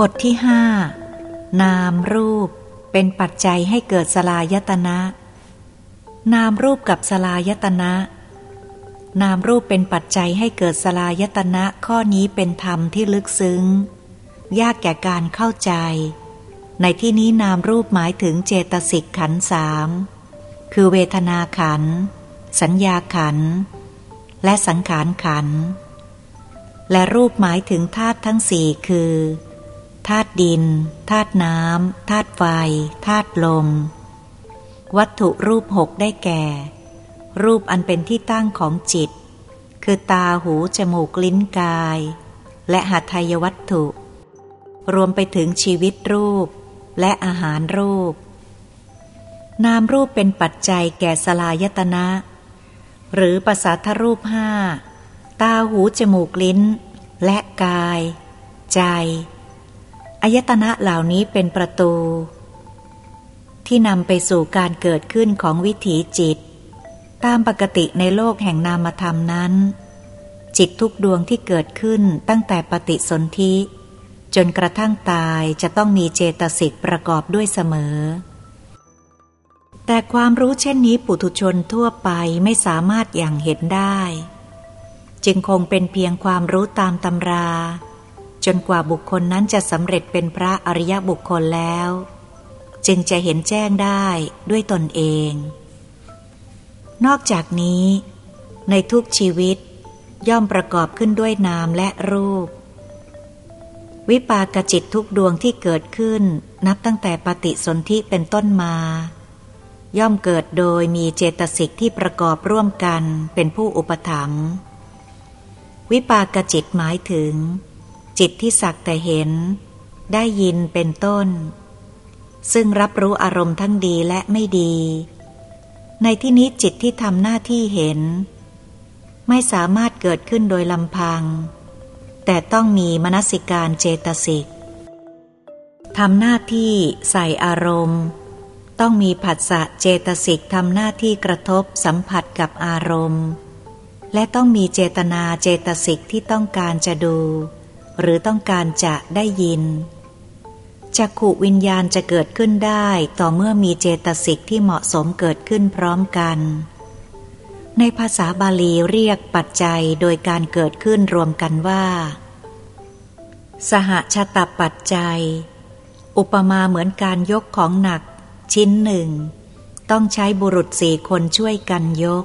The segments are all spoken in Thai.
บทที่ห้านามรูปเป็นปัจจัยให้เกิดสลายตนะ นามรูปกับสลายตนะ นามรูปเป็นปัจจัยให้เกิดสลายตนะข้อนี้เป็นธรรมที่ลึกซึ้ง ยากแก่การเข้าใจ ในที่นี้นามรูปหมายถึงเจตสิกขันสามคือเวทนาขัน สัญญาขัน และสังขารขัน และรูปหมายถึงธาตุทั้งสี่คือ ธาตุดินธาตุน้ำธาตุไฟธาตุลม วัตถุรูปหกได้แก่ รูปอันเป็นที่ตั้งของจิต คือตาหูจมูกลิ้นกาย และหัตถยวัตถุ รวมไปถึงชีวิตรูปและอาหารรูป นามรูปเป็นปัจจัยแก่สลายตนะ หรือภาษาทรูปห้าตาหูจมูกลิ้น และกาย ใจ อายตนะเหล่านี้เป็นประตู ที่นำไปสู่การเกิดขึ้นของวิถีจิต ตามปกติในโลกแห่งนามธรรมนั้น จิตทุกดวงที่เกิดขึ้นตั้งแต่ปฏิสนธิจนกระทั่งตายจะต้องมีเจตสิกประกอบด้วยเสมอ แต่ความรู้เช่นนี้ปุถุชนทั่วไปไม่สามารถอย่างเห็นได้ จึงคงเป็นเพียงความรู้ตามตำรา จนกว่าบุคคลนั้นจะสำเร็จเป็นพระอริยบุคคลแล้ว จึงจะเห็นแจ้งได้ด้วยตนเอง นอกจากนี้ ในทุกชีวิตย่อมประกอบขึ้นด้วยนามและรูป วิปากจิตทุกดวงที่เกิดขึ้นนับตั้งแต่ปฏิสนธิเป็นต้นมา ย่อมเกิดโดยมีเจตสิกที่ประกอบร่วมกันเป็นผู้อุปถัมภ์วิปากจิตหมายถึง จิตที่สักแต่เห็น ได้ยินเป็นต้น ซึ่งรับรู้อารมณ์ทั้งดีและไม่ดี ในที่นี้จิตที่ทำหน้าที่เห็น ไม่สามารถเกิดขึ้นโดยลำพัง แต่ต้องมีมนสิการเจตสิกทำหน้าที่ใส่อารมณ์ ต้องมีผัสสะเจตสิกทำหน้าที่กระทบสัมผัสกับอารมณ์ และต้องมีเจตนาเจตสิกที่ต้องการจะดู หรือต้องการจะได้ยินจักขุวิญญาณจะเกิดขึ้นได้ต่อเมื่อมีเจตสิกที่เหมาะสมเกิดขึ้นพร้อมกัน ในภาษาบาลีเรียกปัจจัยโดยการเกิดขึ้นรวมกันว่า สหชตปัจจัย อุปมาเหมือนการยกของหนัก ชิ้นหนึ่ง ต้องใช้บุรุษสี่คนช่วยกันยก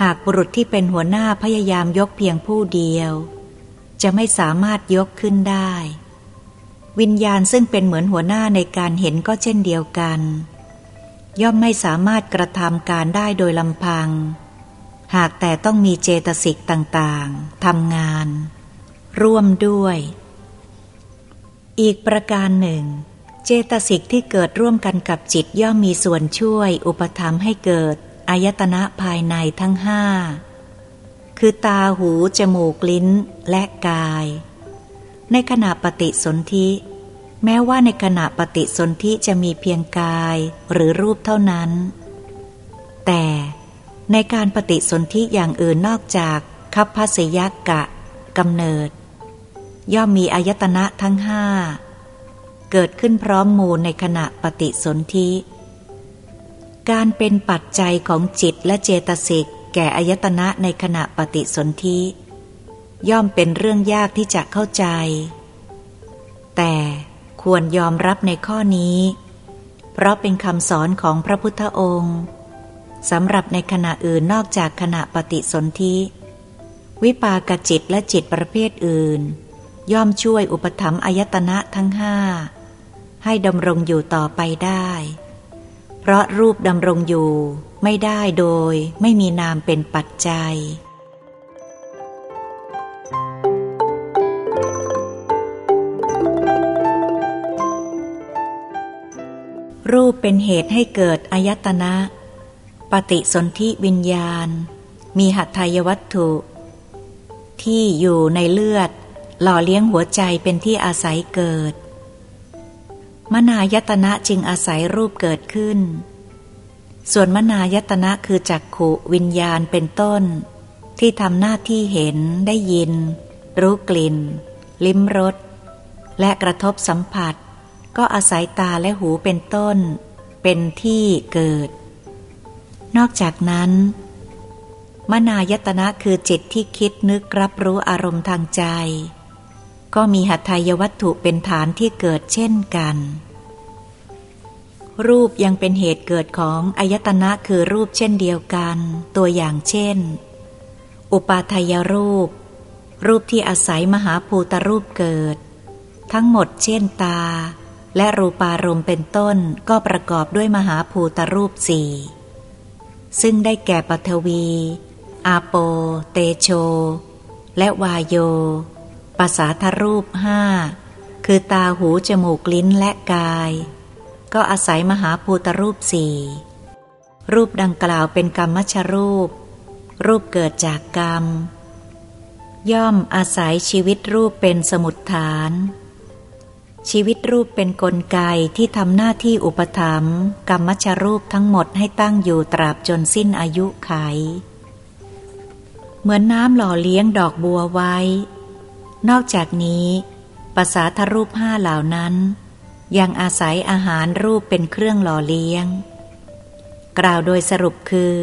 หากบุรุษที่เป็นหัวหน้าพยายามยกเพียงผู้เดียว จะไม่สามารถยกขึ้นได้ วิญญาณซึ่งเป็นเหมือนหัวหน้าในการเห็นก็เช่นเดียวกัน ย่อมไม่สามารถกระทำการได้โดยลำพัง หากแต่ต้องมีเจตสิกต่างๆทำงาน ร่วมด้วย อีกประการหนึ่ง เจตสิกที่เกิดร่วมกันกับจิตย่อมมีส่วนช่วยอุปธรรมให้เกิดอายตนะภายในทั้งห้า คือตาหู จมูกลิ้นและกาย ในขณะปฏิสนธิ แม้ว่าในขณะปฏิสนธิจะมีเพียงกายหรือรูปเท่านั้น แต่ในการปฏิสนธิอย่างอื่นนอกจากคัพพสยกะกำเนิด ย่อมมีอายตนะทั้งห้าเกิดขึ้นพร้อมมูลในขณะปฏิสนธิ การเป็นปัจจัยของจิตและเจตสิก แก่อายตนะในขณะปฏิสนธิ ย่อมเป็นเรื่องยากที่จะเข้าใจ แต่ควรยอมรับในข้อนี้ เพราะเป็นคำสอนของพระพุทธองค์สำหรับในขณะอื่นนอกจากขณะปฏิสนธิ วิปากจิตและจิตประเภทอื่น ย่อมช่วยอุปถัมภ์อายตนะทั้งห้าให้ดำรงอยู่ต่อไปได้ เพราะรูปดำรงอยู่ ไม่ได้โดยไม่มีนามเป็นปัจจัย รูปเป็นเหตุให้เกิดอายตนะ ปฏิสนธิวิญญาณ มีหัตถยวัตถุ ที่อยู่ในเลือด หล่อเลี้ยงหัวใจเป็นที่อาศัยเกิด มนายตนะจึงอาศัยรูปเกิดขึ้น ส่วนมนายตนะคือจักขุวิญญาณเป็นต้น ที่ทำหน้าที่เห็นได้ยิน รู้กลิ่น ลิ้มรสและกระทบสัมผัส ก็อาศัยตาและหูเป็นต้น เป็นที่เกิด นอกจากนั้น มนายตนะคือจิตที่คิดนึกรับรู้อารมณ์ทางใจ ก็มีหัตถยวัตถุเป็นฐานที่เกิดเช่นกัน รูปยังเป็นเหตุเกิดของอายตนะคือรูปเช่นเดียวกัน ตัวอย่างเช่น อุปาทายรูป รูปที่อาศัยมหาภูตรูปเกิด ทั้งหมดเช่นตา และรูปารมณ์เป็นต้นก็ประกอบด้วยมหาภูตรูปสี่ซึ่งได้แก่ปฐวี อาโป เตโช และวายโยภาษาทรูปห้าคือตาหูจมูกลิ้นและกาย ก็อาศัยมหาภูตรูปสี่รูปดังกล่าวเป็นกรรมชรูป รูปเกิดจากกรรม ย่อมอาศัยชีวิตรูปเป็นสมุดฐาน ชีวิตรูปเป็นนกลไกที่ทำหน้าที่อุปถัมภ์กรรมชรูปทั้งหมดให้ตั้งอยู่ตราบจนสิ้นอายุไข เหมือนน้ำหล่อเลี้ยงดอกบัวไว้ นอกจากนี้ภาษาทรูปห้าเหล่านั้น ยังอาศัยอาหารรูปเป็นเครื่องหล่อเลี้ยง กล่าวโดยสรุปคือ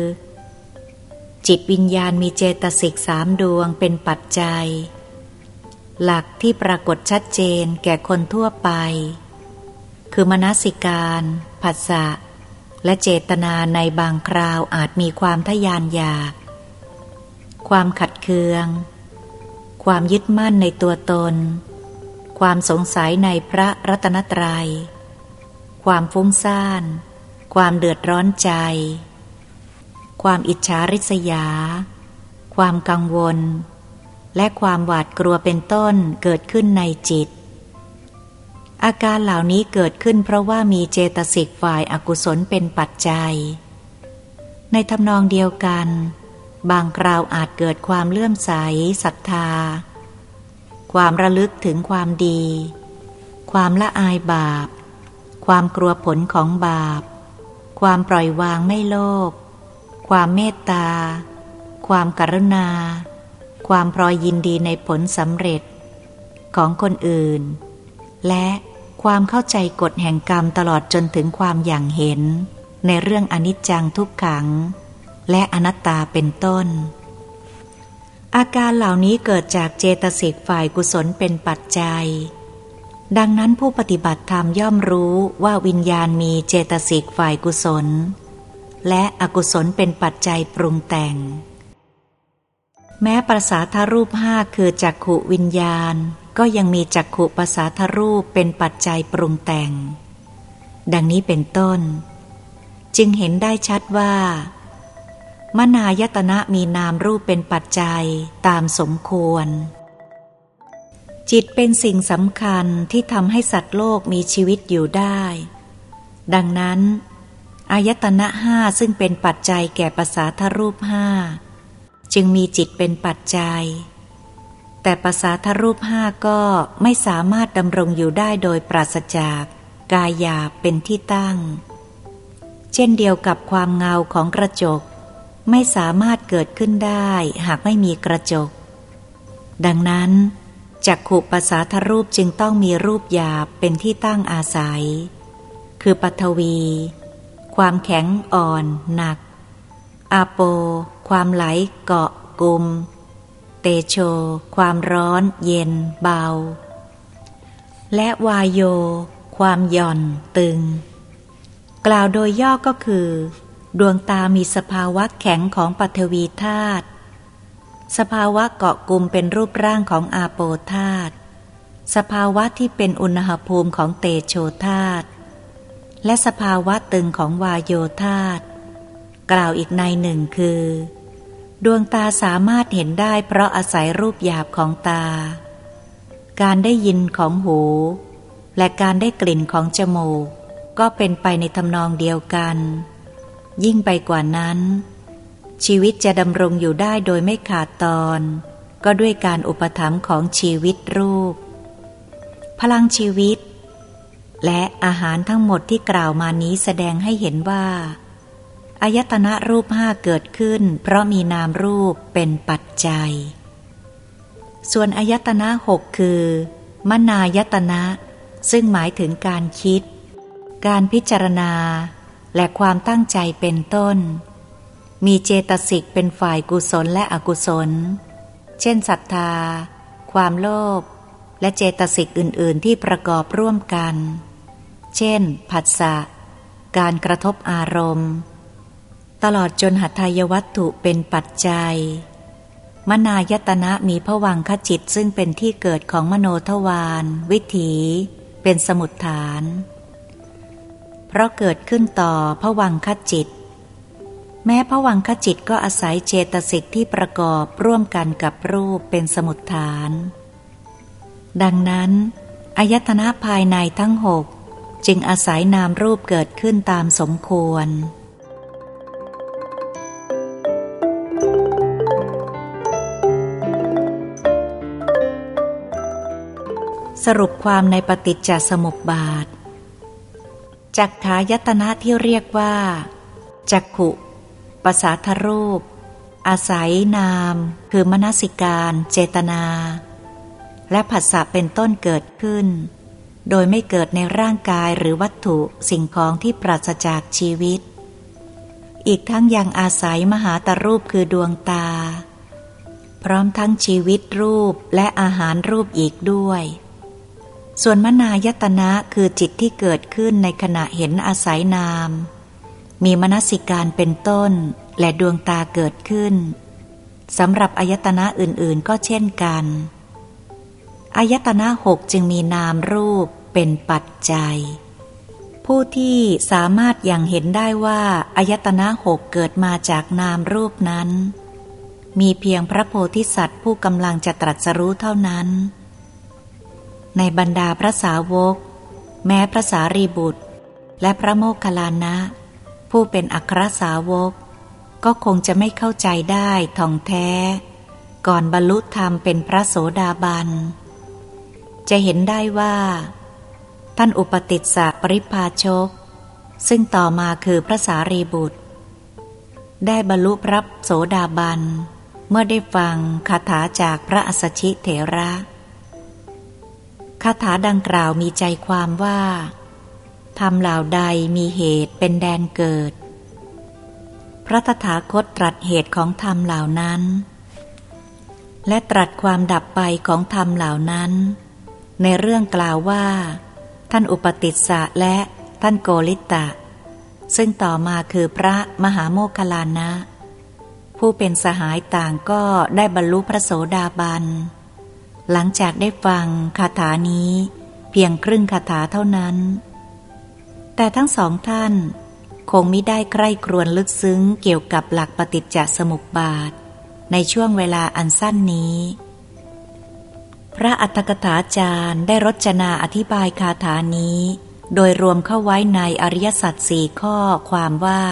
จิตวิญญาณมีเจตสิกสามดวงเป็นปัจจัย หลักที่ปรากฏชัดเจนแก่คนทั่วไป คือมนสิการผัสสะและเจตนาในบางคราวอาจมีความทยานอยาก ความขัดเคือง ความยึดมั่นในตัวตน ความสงสัยในพระรัตนตรยัย ความฟุ้งซ่าน ความเดือดร้อนใจ ความอิจฉาริษยา ความกังวล และความหวาดกลัวเป็นต้นเกิดขึ้นในจิต อาการเหล่านี้เกิดขึ้นเพราะว่ามีเจตสิกฝ่ายอากุศลเป็นปัจจัย ในทำนองเดียวกัน บางคราวอาจเกิดความเลื่อมใสศรัทธา ความระลึกถึงความดี ความละอายบาป ความกลัวผลของบาป ความปล่อยวางไม่โลภ ความเมตตา ความกรุณา ความพรอยยินดีในผลสำเร็จ ของคนอื่น และความเข้าใจกฎแห่งกรรมตลอดจนถึงความอย่างเห็น ในเรื่องอนิจจังทุกขัง และอนัตตาเป็นต้น อาการเหล่านี้เกิดจากเจตสิกฝ่ายกุศลเป็นปัจจัย ดังนั้นผู้ปฏิบัติธรรมย่อมรู้ว่าวิญญาณมีเจตสิกฝ่ายกุศล และอกุศลเป็นปัจจัยปรุงแต่ง แม้ประสาทรูปห้าคือจักขุวิญญาณ ก็ยังมีจักขุประสาทรูปเป็นปัจจัยปรุงแต่ง ดังนี้เป็นต้น จึงเห็นได้ชัดว่า มนายตนะมีนามรูปเป็นปัจจัยตามสมควร จิตเป็นสิ่งสำคัญที่ทำให้สัตว์โลกมีชีวิตอยู่ได้ ดังนั้น อายตนะห้าซึ่งเป็นปัจจัยแก่ภาษาทรูปห้าจึงมีจิตเป็นปัจจัย แต่ภาษาทรูปห้าก็ไม่สามารถดำรงอยู่ได้โดยปราศจาก กายาเป็นที่ตั้ง เช่นเดียวกับความเงาของกระจก ไม่สามารถเกิดขึ้นได้หากไม่มีกระจก ดังนั้นจักขุปสาทรูปจึงต้องมีรูปหยาบเป็นที่ตั้งอาศัย คือปัทวี ความแข็งอ่อนหนัก อาโป ความไหลเกาะกลุมเตโช ความร้อนเย็นเบา และวายโย ความหย่อนตึง กล่าวโดยย่อก็คือ ดวงตามีสภาวะแข็งของปัทวีธาตุสภาวะเกาะกลุ่มเป็นรูปร่างของอาโปธาตุสภาวะที่เป็นอุณหภูมิของเตโชธาตุและสภาวะตึงของวายโยธาตุกล่าวอีกในหนึ่งคือ ดวงตาสามารถเห็นได้เพราะอาศัยรูปหยาบของตา การได้ยินของหู และการได้กลิ่นของจมูก ก็เป็นไปในทำนองเดียวกัน ยิ่งไปกว่านั้น ชีวิตจะดำรงอยู่ได้โดยไม่ขาดตอน ก็ด้วยการอุปถัมภ์ของชีวิตรูป พลังชีวิต และอาหารทั้งหมดที่กล่าวมานี้แสดงให้เห็นว่าอายตนะรูปห้าเกิดขึ้น เพราะมีนามรูปเป็นปัจจัย ส่วนอายตนะหกคือ มนายตนะ ซึ่งหมายถึงการคิด การพิจารณา และความตั้งใจเป็นต้น มีเจตสิกเป็นฝ่ายกุศลและอกุศล เช่นศรัทธา ความโลภและเจตสิกอื่น ๆ ที่ประกอบร่วมกัน เช่น ผัสสะ การกระทบอารมณ์ ตลอดจนหัตถยวัตถุเป็นปัจจัย มนายตนะมีผวังคจิตซึ่งเป็นที่เกิดของมโนทวารวิถี เป็นสมุดฐาน เพราะเกิดขึ้นต่อผวังคจิต แม้ผวังคจิตก็อาศัยเจตสิกที่ประกอบร่วมกันกับรูปเป็นสมุดฐาน ดังนั้นอายตนะภายในทั้งหกจึงอาศัยนามรูปเกิดขึ้นตามสมควร สรุปความในปฏิจจสมุปบาท จักขายตนะที่เรียกว่า จักขุปสาทรูป อาศัยนาม คือมนสิการ เจตนา และผัสสะเป็นต้นเกิดขึ้น โดยไม่เกิดในร่างกายหรือวัตถุสิ่งของที่ปราศจากชีวิต อีกทั้งยังอาศัยมหาตรูปคือดวงตา พร้อมทั้งชีวิตรูปและอาหารรูปอีกด้วย ส่วนมนายตนะคือจิตที่เกิดขึ้นในขณะเห็นอาศัยนาม มีมนสิการเป็นต้น และดวงตาเกิดขึ้นสำหรับอายตนะอื่นๆก็เช่นกันอายตนะหกจึงมีนามรูปเป็นปัจจัย ผู้ที่สามารถอย่างเห็นได้ว่าอายตนะหกเกิดมาจากนามรูปนั้น มีเพียงพระโพธิสัตว์ผู้กำลังจะตรัสรู้เท่านั้น ในบรรดาพระสาวก แม้พระสารีบุตร และพระโมคคัลลานะ ผู้เป็นอัครสาวก ก็คงจะไม่เข้าใจได้ท่องแท้ ก่อนบรรลุธรรมเป็นพระโสดาบัน จะเห็นได้ว่า ท่านอุปติสสะปริพาชก ซึ่งต่อมาคือพระสารีบุตร ได้บรรลุพระโสดาบัน เมื่อได้ฟังคาถาจากพระอัสชิเถระ คาถาดังกล่าวมีใจความว่าทำเหล่าใดมีเหตุเป็นแดนเกิด พระตถาคตตรัสเหตุของธรรมเหล่านั้น และตรัสความดับไปของธรรมเหล่านั้น ในเรื่องกล่าวว่า ท่านอุปติสสะและท่านโกลิตะ ซึ่งต่อมาคือพระมหาโมคคลานะ ผู้เป็นสหายต่างก็ได้บรรลุพระโสดาบัน หลังจากได้ฟังคาถานี้ เพียงครึ่งคาถาเท่านั้น แต่ทั้งสองท่าน คงไม่ได้ใคร่ครวญลึกซึ้งเกี่ยวกับหลักปฏิจจสมุปบาท ในช่วงเวลาอันสั้นนี้ พระอัตถกถาจารย์ได้รจนาอธิบายคาถานี้ โดยรวมเข้าไว้ในอริยสัจสี่ข้อความว่า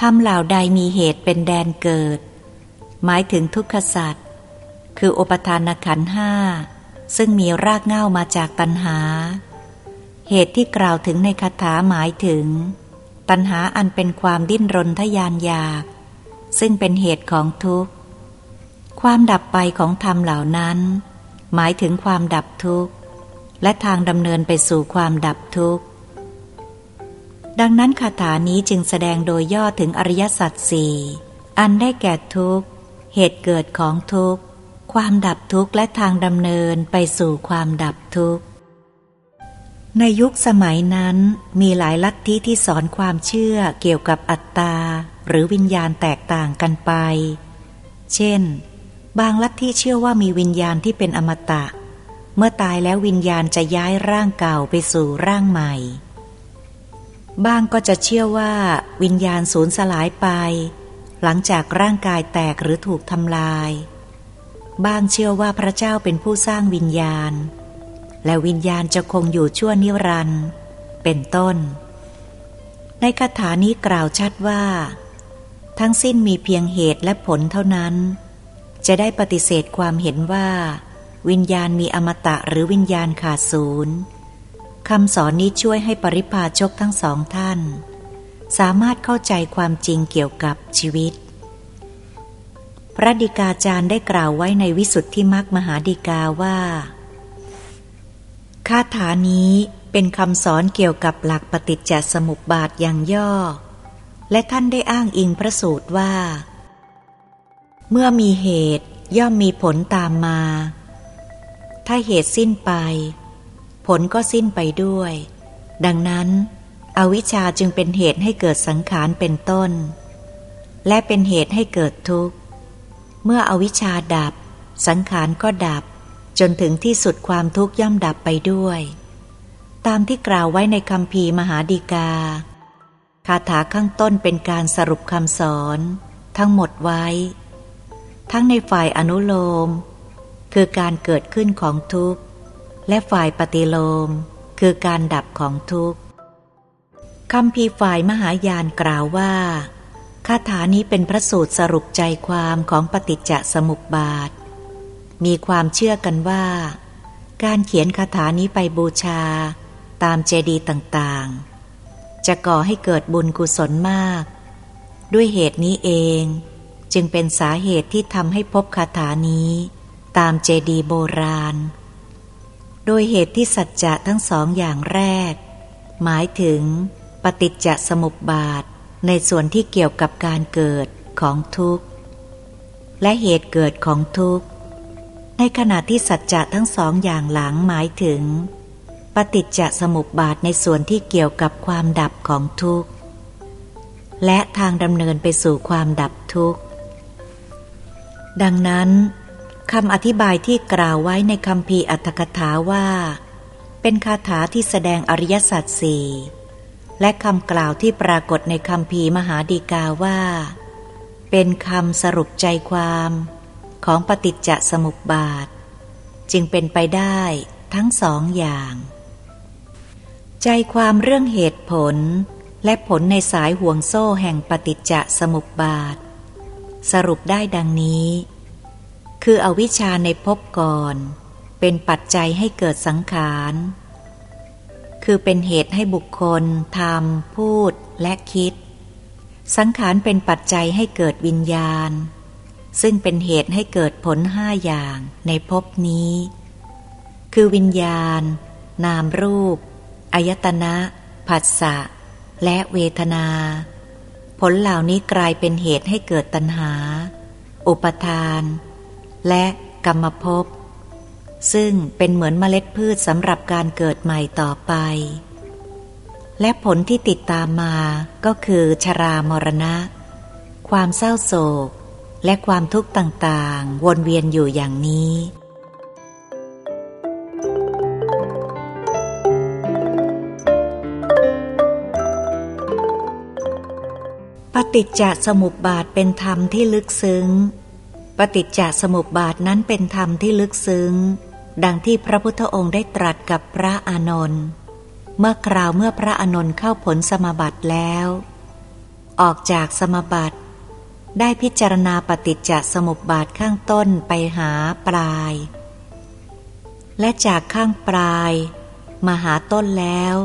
ทำเหล่าใดมีเหตุเป็นแดนเกิด หมายถึงทุกขสัตว คืออุปทานขันห้า ซึ่งมีรากเง้ามาจากตัณหา เหตุที่กล่าวถึงในคาถาหมายถึง ตัณหาอันเป็นความดิ้นรนทยานอยาก ซึ่งเป็นเหตุของทุกข์ ความดับไปของธรรมเหล่านั้น หมายถึงความดับทุกข์ และทางดำเนินไปสู่ความดับทุกข์ ดังนั้นคาถานี้จึงแสดงโดยย่อถึงอริยสัจสี่อันได้แก่ทุกข์ เหตุเกิดของทุกข์ ความดับทุกข์และทางดำเนินไปสู่ความดับทุกข์ ในยุคสมัยนั้นมีหลายลัทธิที่สอนความเชื่อเกี่ยวกับอัตตา หรือวิญญาณแตกต่างกันไป เช่น บางลัทธิเชื่อว่ามีวิญญาณที่เป็นอมตะ เมื่อตายแล้ววิญญาณจะย้ายร่างเก่าไปสู่ร่างใหม่ บางก็จะเชื่อว่าวิญญาณสูญสลายไป หลังจากร่างกายแตกหรือถูกทำลาย บ้างเชื่อว่าพระเจ้าเป็นผู้สร้างวิญญาณ และวิญญาณจะคงอยู่ชั่วนิรันดร์เป็นต้น ในคาถานี้กล่าวชัดว่า ทั้งสิ้นมีเพียงเหตุและผลเท่านั้น จะได้ปฏิเสธความเห็นว่า วิญญาณมีอมตะหรือวิญญาณขาดศูนย์คำสอนนี้ช่วยให้ปริพาชกทั้งสองท่าน สามารถเข้าใจความจริงเกี่ยวกับชีวิต พระดิกาจารย์ได้กล่าวไว้ในวิสุทธิมรรคมหาดิกาว่าคาถานี้เป็นคำสอนเกี่ยวกับหลักปฏิจจสมุปบาทอย่างย่อ และท่านได้อ้างอิงพระสูตรว่า เมื่อมีเหตุย่อมมีผลตามมา ถ้าเหตุสิ้นไป ผลก็สิ้นไปด้วย ดังนั้น อวิชชาจึงเป็นเหตุให้เกิดสังขารเป็นต้น และเป็นเหตุให้เกิดทุกข์ เมื่ออวิชชาดับ สังขารก็ดับ จนถึงที่สุดความทุกข์ย่อมดับไปด้วย ตามที่กล่าวไว้ในคำพีมหาดีกา คาถาข้างต้นเป็นการสรุปคำสอน ทั้งหมดไว้ ทั้งในฝ่ายอนุโลม คือการเกิดขึ้นของทุกข์ และฝ่ายปฏิโลม คือการดับของทุกข์คำพีฝ่ายมหายานกล่าวว่า คาถานี้เป็นพระสูตรสรุปใจความของปฏิจจสมุปบาท มีความเชื่อกันว่า การเขียนคาถานี้ไปบูชา ตามเจดีย์ต่างๆ จะก่อให้เกิดบุญกุศลมาก ด้วยเหตุนี้เอง จึงเป็นสาเหตุที่ทำให้พบคาถานี้ ตามเจดีย์โบราณ โดยเหตุที่สัจจะทั้งสองอย่างแรก หมายถึง ปฏิจจสมุปบาท ในส่วนที่เกี่ยวกับการเกิดของทุกข์ และเหตุเกิดของทุกข์ ในขณะที่สัจจะทั้งสองอย่างหลังหมายถึง ปฏิจจสมุปบาทในส่วนที่เกี่ยวกับความดับของทุกข์ และทางดำเนินไปสู่ความดับทุกข์ ดังนั้นคำอธิบายที่กล่าวไว้ในคำพีอัตถกถาว่า เป็นคาถาที่แสดงอริยสัจสี่ และคำกล่าวที่ปรากฏในคำพีมหาดีกาว่า เป็นคำสรุปใจความของปฏิจจสมุปบาท จึงเป็นไปได้ทั้งสองอย่าง ใจความเรื่องเหตุผลและผลในสายห่วงโซ่แห่งปฏิจจสมุปบาท สรุปได้ดังนี้ คืออวิชชาในภพก่อน เป็นปัจจัยให้เกิดสังขาร คือเป็นเหตุให้บุคคลทำพูดและคิด สังขารเป็นปัจจัยให้เกิดวิญญาณ ซึ่งเป็นเหตุให้เกิดผลห้าอย่างในภพนี้ คือวิญญาณ นามรูป อายตนะผัสสะ และเวทนา ผลเหล่านี้กลายเป็นเหตุให้เกิดตัณหา อุปทาน และกรรมภพ ซึ่งเป็นเหมือนเมล็ดพืชสำหรับการเกิดใหม่ต่อไป และผลที่ติดตามมาก็คือชรามรณะ ความเศร้าโศก และความทุกข์ต่างๆ วนเวียนอยู่อย่างนี้ปฏิจจสมุปบาทเป็นธรรมที่ลึกซึ้ง ปฏิจจสมุปบาทนั้นเป็นธรรมที่ลึกซึ้ง ดังที่พระพุทธองค์ได้ตรัสกับพระอานนท์เมื่อคราวเมื่อพระอานนท์เข้าผลสมบัติแล้ว ออกจากสมบัติได้พิจารณาปฏิจจสมุปบาทข้างต้นไปหาปลาย และจากข้างปลายมาหาต้นแล้ว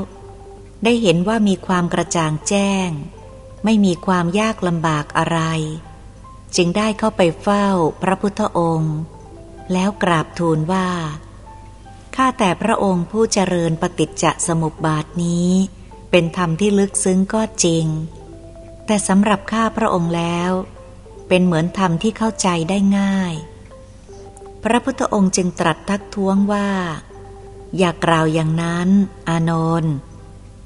ได้เห็นว่ามีความกระจ่างแจ้ง ไม่มีความยากลำบากอะไร จึงได้เข้าไปเฝ้าพระพุทธองค์ แล้วกราบทูลว่า ข้าแต่พระองค์ผู้เจริญปฏิจจสมุปบาทนี้ เป็นธรรมที่ลึกซึ้งก็จริง แต่สำหรับข้าพระองค์แล้ว เป็นเหมือนธรรมที่เข้าใจได้ง่าย พระพุทธองค์จึงตรัสทักท้วงว่า อย่ากล่าวอย่างนั้น อานนท์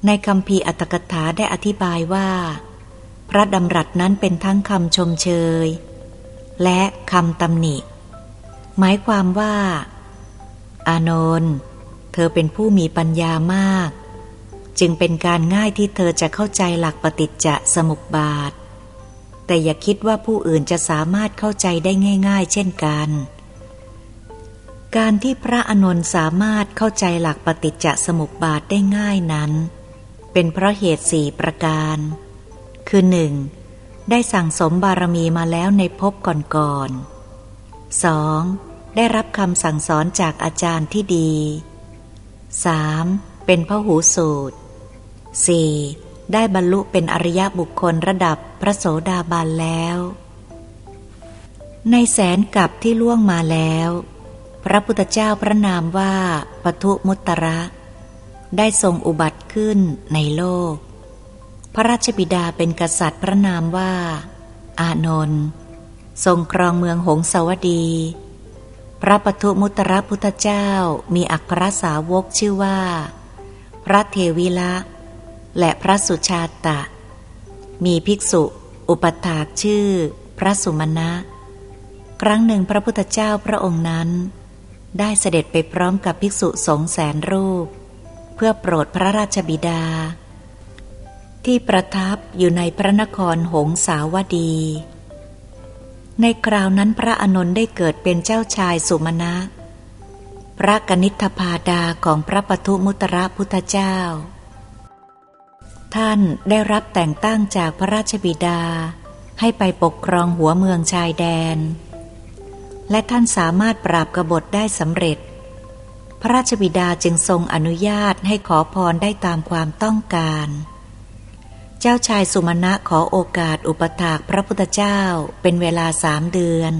ในคำพีอัตถกถาได้อธิบายว่า พระดำรัสนั้นเป็นทั้งคำชมเชย และคำตำหนิ หมายความว่า อานนท์เธอเป็นผู้มีปัญญามาก จึงเป็นการง่ายที่เธอจะเข้าใจหลักปฏิจจสมุปบาท แต่อย่าคิดว่าผู้อื่นจะสามารถเข้าใจได้ง่าย ๆ เช่นกัน การที่พระอานนท์สามารถเข้าใจหลักปฏิจจสมุปบาทได้ง่ายนั้น เป็นเพราะเหตุสี่ประการ คือหนึ่งได้สั่งสมบารมีมาแล้วในภพก่อนๆ 2. ได้รับคำสั่งสอนจากอาจารย์ที่ดี 3. เป็นพระหูสูตร 4. ได้บรรลุเป็นอริยบุคคลระดับพระโสดาบันแล้ว ในแสนกับที่ล่วงมาแล้ว พระพุทธเจ้าพระนามว่าปทุมุตระ ได้ทรงอุบัติขึ้นในโลก พระราชบิดาเป็นกษัตริย์พระนามว่า อานนท์ ทรงครองเมืองหงสาวดี พระปทุมุตระพุทธเจ้ามีอัครสาวกชื่อว่า พระเทวิละ และพระสุชาตะ มีภิกษุ อุปถากชื่อ พระสุมาณะ ครั้งหนึ่งพระพุทธเจ้าพระองค์นั้น ได้เสด็จไปพร้อมกับภิกษุสงแสนรูป เพื่อโปรดพระราชบิดา ที่ประทับอยู่ในพระนครหงสาวดี ในคราวนั้นพระอนนท์ได้เกิดเป็นเจ้าชายสุมาณะ พระกนิษฐพาดาของพระปทุมุตระพุทธเจ้า ท่านได้รับแต่งตั้งจากพระราชบิดา ให้ไปปกครองหัวเมืองชายแดน และท่านสามารถปราบกบฏได้สำเร็จ พระราชบิดาจึงทรงอนุญาตให้ขอพรได้ตามความต้องการ จ้าชายสุมาณะขอโอกาสอุปถากพระพุทธเจ้าเป็นเวลาสามเดือน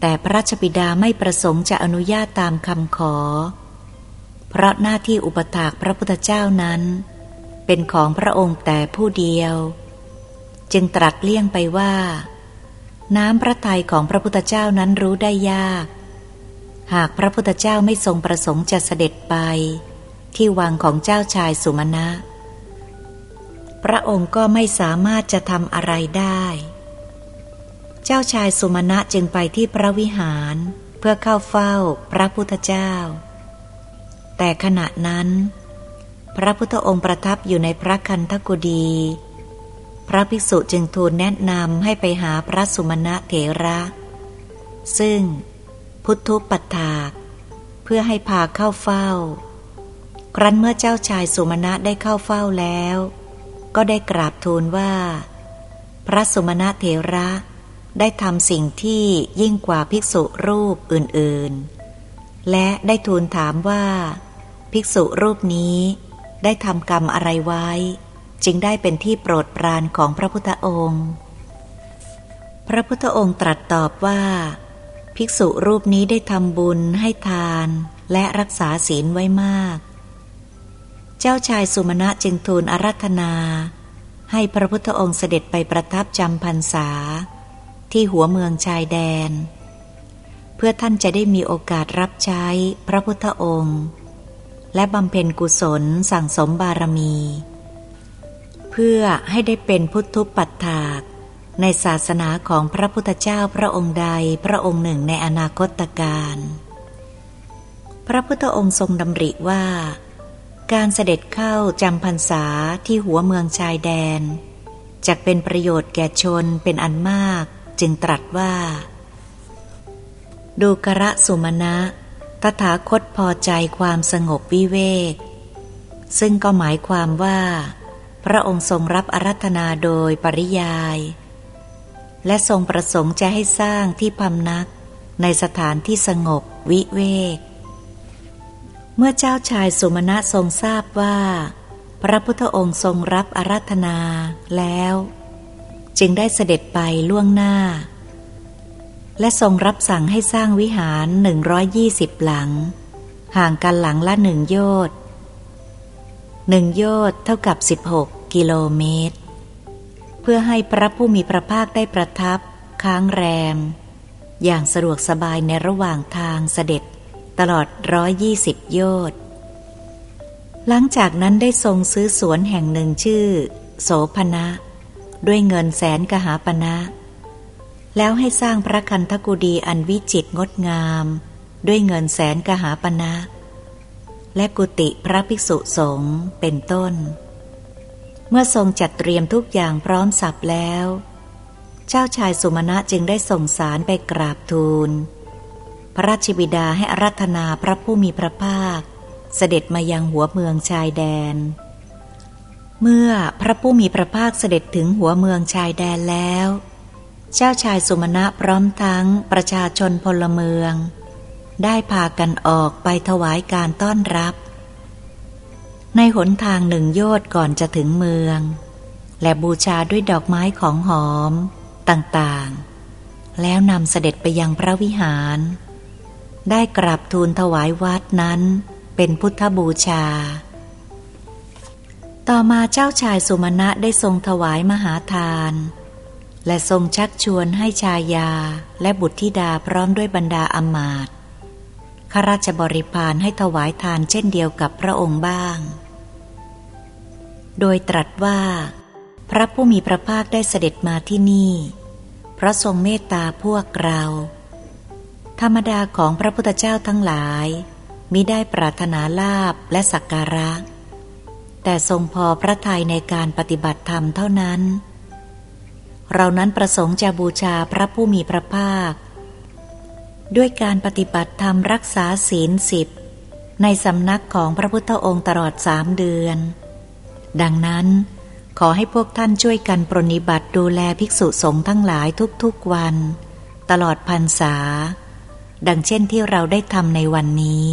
แต่พระราชบิดาไม่ประสงค์จะอนุญาตตามคำขอ เพราะหน้าที่อุปถากพระพุทธเจ้านั้น เป็นของพระองค์แต่ผู้เดียว จึงตรัสเลี่ยงไปว่า น้ำพระทัยของพระพุทธเจ้านั้นรู้ได้ยาก หากพระพุทธเจ้าไม่ทรงประสงค์จะเสด็จไป ที่วังของเจ้าชายสุมาณะ พระองค์ก็ไม่สามารถจะทำอะไรได้ เจ้าชายสุมาณะจึงไปที่พระวิหารเพื่อเข้าเฝ้าพระพุทธเจ้า แต่ขณะนั้น พระพุทธองค์ประทับอยู่ในพระคันธกุดี พระภิกษุจึงทูลแนะนำให้ไปหาพระสุมาณะเถระ ซึ่งพุทธุปัฏฐากเพื่อให้พาเข้าเฝ้า ครั้นเมื่อเจ้าชายสุมาณะได้เข้าเฝ้าแล้ว ก็ได้กราบทูลว่า พระสุมาณะเถระได้ทำสิ่งที่ยิ่งกว่าภิกษุรูปอื่นๆ และได้ทูลถามว่า ภิกษุรูปนี้ได้ทำกรรมอะไรไว้ จึงได้เป็นที่โปรดปรานของพระพุทธองค์ พระพุทธองค์ตรัสตอบว่า ภิกษุรูปนี้ได้ทำบุญให้ทานและรักษาศีลไว้มาก เจ้าชายสุมาณะจึงทูลอารัธนา ให้พระพุทธองค์เสด็จไปประทับจำพรรษา ที่หัวเมืองชายแดน เพื่อท่านจะได้มีโอกาสรับใช้พระพุทธองค์ และบำเพ็ญกุศลสั่งสมบารมี เพื่อให้ได้เป็นพุทธุปัฏฐากในศาสนาของพระพุทธเจ้าพระองค์ใดพระองค์หนึ่งในอนาคตการ พระพุทธองค์ทรงดำริว่า การเสด็จเข้าจำพรรษาที่หัวเมืองชายแดนจะเป็นประโยชน์แก่ชนเป็นอันมาก จึงตรัสว่า ดูกระสุมาณะตถาคตพอใจความสงบวิเวก ซึ่งก็หมายความว่า พระองค์ทรงรับอารัธนาโดยปริยาย และทรงประสงค์จะให้สร้างที่พำนักในสถานที่สงบวิเวก เมื่อเจ้าชายสุมาณะทรงทราบว่า พระพุทธองค์ทรงรับอารัธนาแล้ว จึงได้เสด็จไปล่วงหน้า และทรงรับสั่งให้สร้างวิหารหนึ่งร้อยี่สิบหลัง ห่างกันหลังละหนึ่งโยชน์หนึ่งโยชน์เท่ากับสิบหกกิโลเมตร เพื่อให้พระผู้มีพระภาคได้ประทับ ค้างแรม อย่างสะดวกสบายในระหว่างทางเสด็จ ตลอดร้อยยี่สิบโยชน์หลังจากนั้นได้ทรงซื้อสวนแห่งหนึ่งชื่อ โสพนะด้วยเงินแสนกหาปณะแล้วให้สร้างพระคันธกุดีอันวิจิตรงดงาม ด้วยเงินแสนกหาปณะและกุฏิพระภิกษุสงฆ์เป็นต้น เมื่อทรงจัดเตรียมทุกอย่างพร้อมสับแล้ว เจ้าชายสุมาณะจึงได้ส่งสารไปกราบทูล พระราชบิดาให้อารัธนาพระผู้มีพระภาค เสด็จมายังหัวเมืองชายแดน เมื่อพระผู้มีพระภาคเสด็จถึงหัวเมืองชายแดนแล้ว เจ้าชายสุมาณะพร้อมทั้งประชาชนพลเมือง ได้พากันออกไปถวายการต้อนรับ ในหนทางหนึ่งโยชน์ก่อนจะถึงเมือง และบูชาด้วยดอกไม้ของหอมต่างๆ แล้วนำเสด็จไปยังพระวิหาร ได้กราบทูลถวายวัดนั้น เป็นพุทธบูชา ต่อมาเจ้าชายสุมาณะได้ทรงถวายมหาทาน และทรงชักชวนให้ชายาและบุตรธิดาพร้อมด้วยบรรดาอมาตข้าราชบริพารให้ถวายทานเช่นเดียวกับพระองค์บ้าง โดยตรัสว่า พระผู้มีพระภาคได้เสด็จมาที่นี่ เพราะทรงเมตตาพวกเรา ธรรมดาของพระพุทธเจ้าทั้งหลาย มิได้ปรารถนาลาบและสักการะ แต่ทรงพอพระทัยในการปฏิบัติธรรมเท่านั้น เรานั้นประสงค์จะบูชาพระผู้มีพระภาค ด้วยการปฏิบัติธรรมรักษาศีลสิบในสำนักของพระพุทธองค์ตลอดสามเดือน ดังนั้นขอให้พวกท่านช่วยกันปรนิบัติดูแลภิกษุสงฆ์ทั้งหลายทุกๆวัน ตลอดพรรษา ดังเช่นที่เราได้ทำในวันนี้